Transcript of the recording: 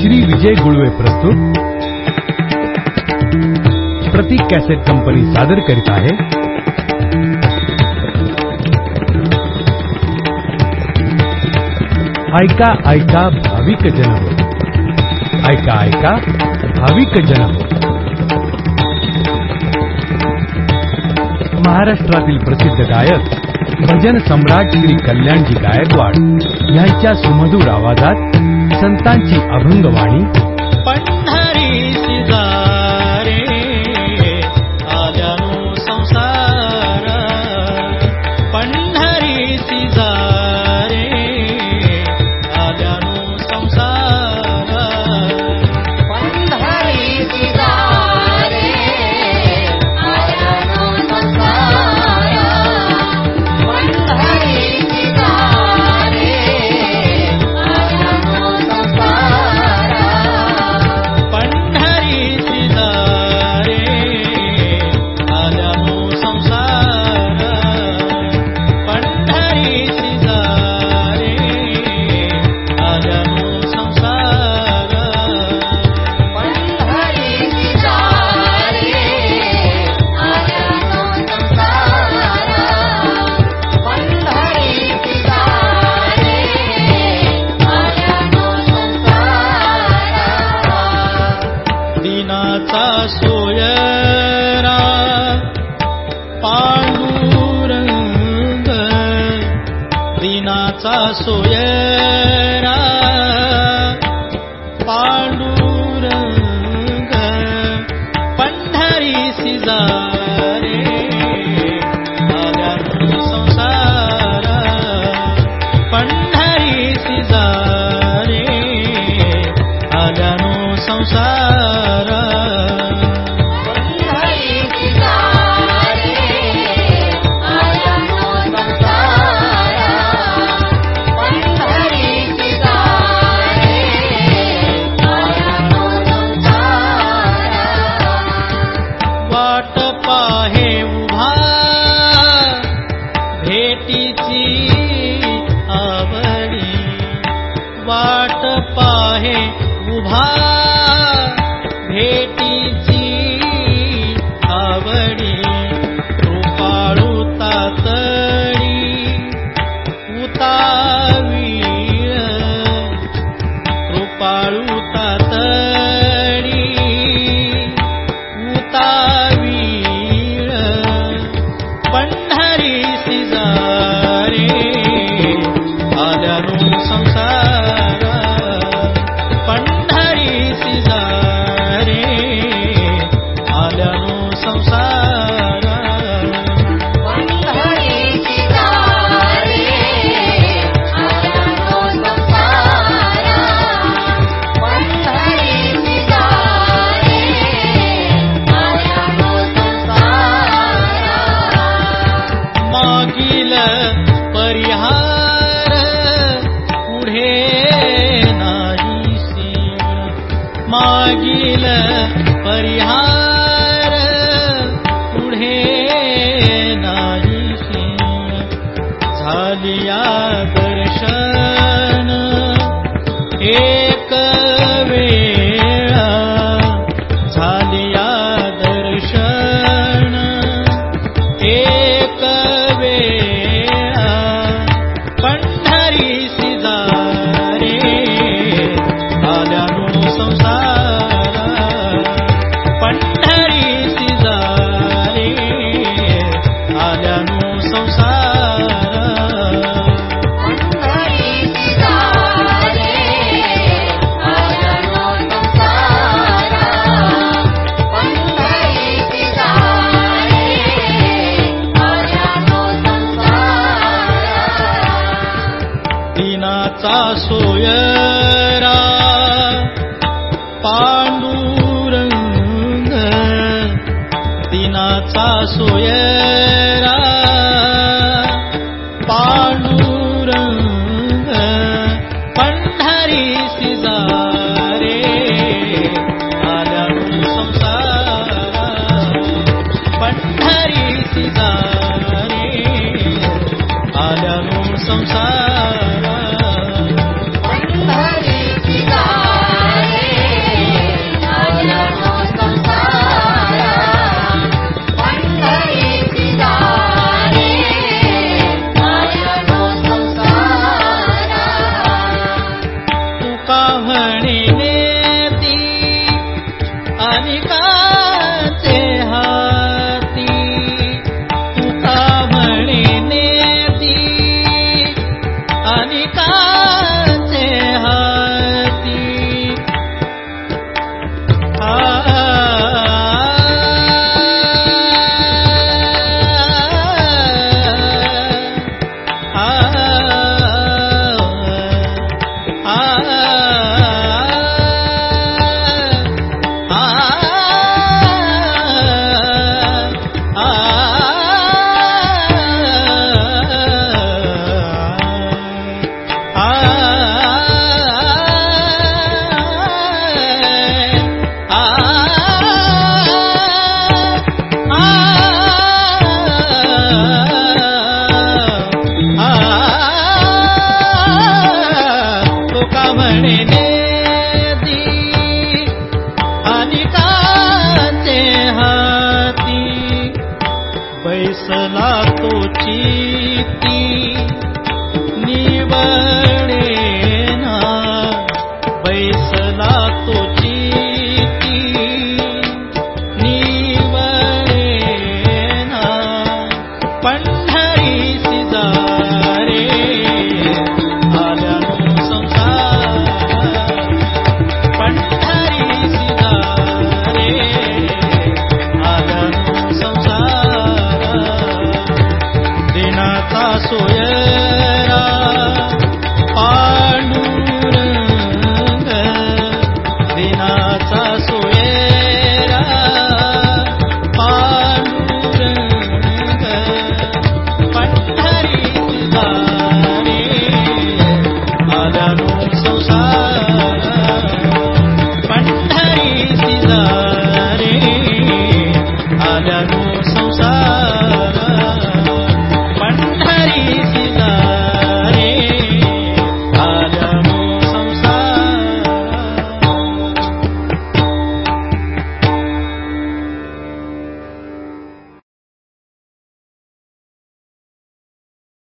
श्री विजय गुड़वे प्रस्तुत। प्रतीक cassette company सादर करता है। आयका आयका, भाविक जन हो आयका आयका, भाविक जन हो महाराष्ट्रातील प्रसिद्ध गायक भजन सम्राट श्री कल्याणजी गायकवाड यांच्या सुमधूर आवाजात संतांची अभंगवाणी. पंढरी सुयरा पूर पण्ढरी सिदारे राजानसार पण्ढरी सिदु संसार। Paris सोयरा पांडुरंग पंढरी सिजारे संसार। पंढरी सिजारे।